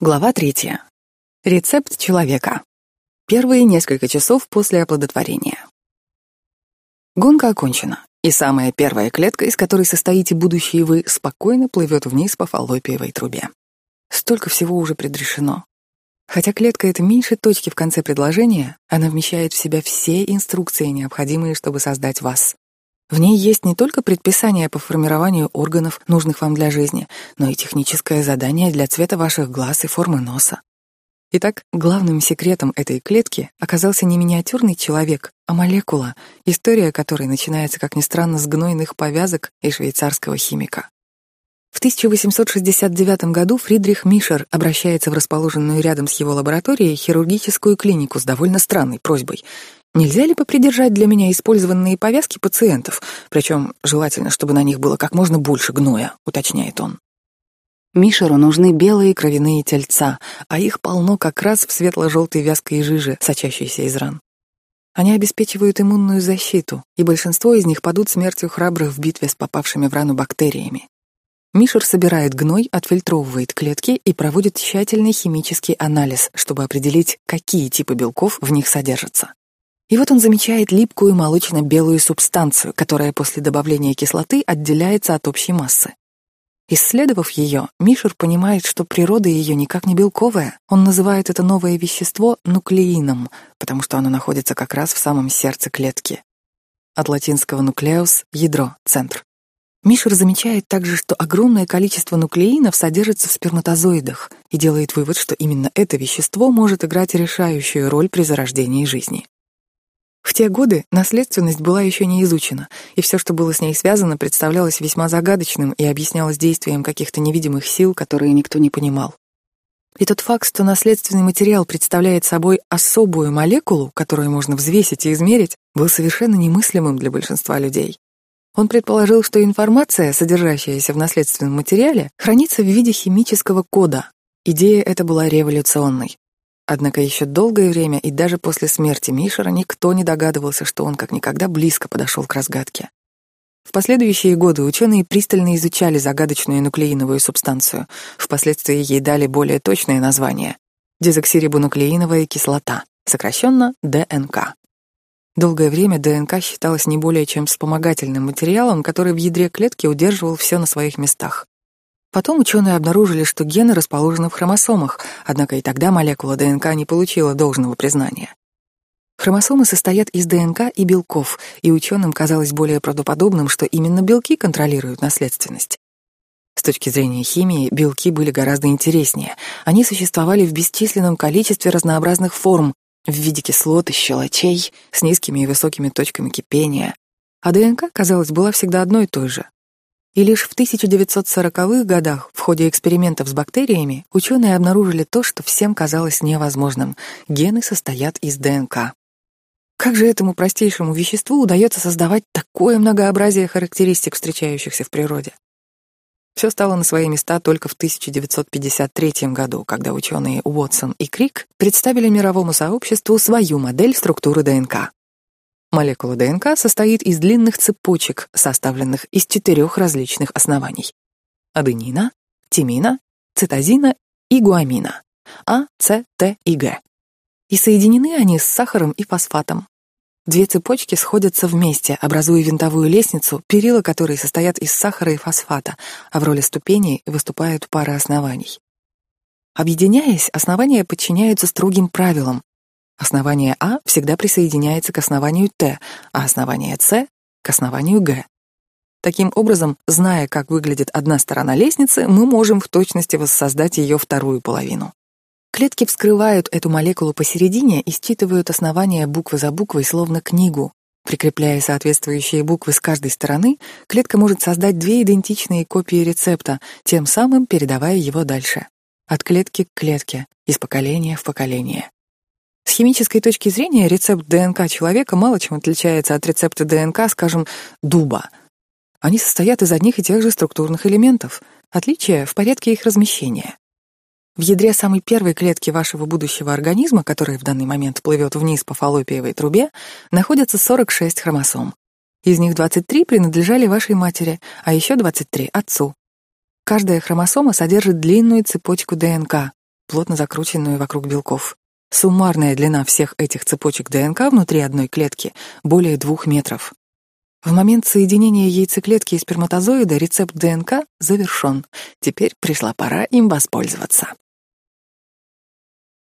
Глава третья. Рецепт человека. Первые несколько часов после оплодотворения. Гонка окончена, и самая первая клетка, из которой состоите будущие вы, спокойно плывет вниз по фаллопиевой трубе. Столько всего уже предрешено. Хотя клетка — это меньше точки в конце предложения, она вмещает в себя все инструкции, необходимые, чтобы создать вас. В ней есть не только предписание по формированию органов, нужных вам для жизни, но и техническое задание для цвета ваших глаз и формы носа. Итак, главным секретом этой клетки оказался не миниатюрный человек, а молекула, история которой начинается, как ни странно, с гнойных повязок и швейцарского химика. В 1869 году Фридрих Мишер обращается в расположенную рядом с его лабораторией хирургическую клинику с довольно странной просьбой — Нельзя ли попридержать для меня использованные повязки пациентов, причем желательно, чтобы на них было как можно больше гноя, уточняет он. Мишеру нужны белые кровяные тельца, а их полно как раз в светло-желтой вязкой жиже, сочащейся из ран. Они обеспечивают иммунную защиту, и большинство из них падут смертью храбрых в битве с попавшими в рану бактериями. Мишер собирает гной, отфильтровывает клетки и проводит тщательный химический анализ, чтобы определить, какие типы белков в них содержатся. И вот он замечает липкую молочно-белую субстанцию, которая после добавления кислоты отделяется от общей массы. Исследовав ее, Мишер понимает, что природа ее никак не белковая. Он называет это новое вещество нуклеином, потому что оно находится как раз в самом сердце клетки. От латинского «нуклеус» — ядро, центр. Мишер замечает также, что огромное количество нуклеинов содержится в сперматозоидах и делает вывод, что именно это вещество может играть решающую роль при зарождении жизни. Те годы наследственность была еще не изучена, и все, что было с ней связано, представлялось весьма загадочным и объяснялось действием каких-то невидимых сил, которые никто не понимал. И тот факт, что наследственный материал представляет собой особую молекулу, которую можно взвесить и измерить, был совершенно немыслимым для большинства людей. Он предположил, что информация, содержащаяся в наследственном материале, хранится в виде химического кода. Идея эта была революционной. Однако еще долгое время и даже после смерти Мишера никто не догадывался, что он как никогда близко подошел к разгадке. В последующие годы ученые пристально изучали загадочную нуклеиновую субстанцию. Впоследствии ей дали более точное название — дезоксирибонуклеиновая кислота, сокращенно ДНК. Долгое время ДНК считалась не более чем вспомогательным материалом, который в ядре клетки удерживал все на своих местах. Потом ученые обнаружили, что гены расположены в хромосомах, однако и тогда молекула ДНК не получила должного признания. Хромосомы состоят из ДНК и белков, и ученым казалось более правдоподобным, что именно белки контролируют наследственность. С точки зрения химии, белки были гораздо интереснее. Они существовали в бесчисленном количестве разнообразных форм, в виде кислот и щелочей, с низкими и высокими точками кипения. А ДНК, казалось, была всегда одной и той же. И лишь в 1940-х годах в ходе экспериментов с бактериями ученые обнаружили то, что всем казалось невозможным. Гены состоят из ДНК. Как же этому простейшему веществу удается создавать такое многообразие характеристик, встречающихся в природе? Все стало на свои места только в 1953 году, когда ученые Уотсон и Крик представили мировому сообществу свою модель структуры ДНК. Молекула ДНК состоит из длинных цепочек, составленных из четырех различных оснований. Аденина, тимина, цитозина и гуамина. А, С, Т и Г. И соединены они с сахаром и фосфатом. Две цепочки сходятся вместе, образуя винтовую лестницу, перила которой состоят из сахара и фосфата, а в роли ступеней выступают пары оснований. Объединяясь, основания подчиняются строгим правилам, Основание А всегда присоединяется к основанию Т, а основание С — к основанию Г. Таким образом, зная, как выглядит одна сторона лестницы, мы можем в точности воссоздать ее вторую половину. Клетки вскрывают эту молекулу посередине и считывают основания буквы за буквой, словно книгу. Прикрепляя соответствующие буквы с каждой стороны, клетка может создать две идентичные копии рецепта, тем самым передавая его дальше. От клетки к клетке, из поколения в поколение. С химической точки зрения рецепт ДНК человека мало чем отличается от рецепта ДНК, скажем, дуба. Они состоят из одних и тех же структурных элементов. Отличие в порядке их размещения. В ядре самой первой клетки вашего будущего организма, которая в данный момент плывет вниз по фаллопиевой трубе, находятся 46 хромосом. Из них 23 принадлежали вашей матери, а еще 23 — отцу. Каждая хромосома содержит длинную цепочку ДНК, плотно закрученную вокруг белков. Суммарная длина всех этих цепочек ДНК внутри одной клетки более двух метров. В момент соединения яйцеклетки и сперматозоида рецепт ДНК завершен. Теперь пришла пора им воспользоваться.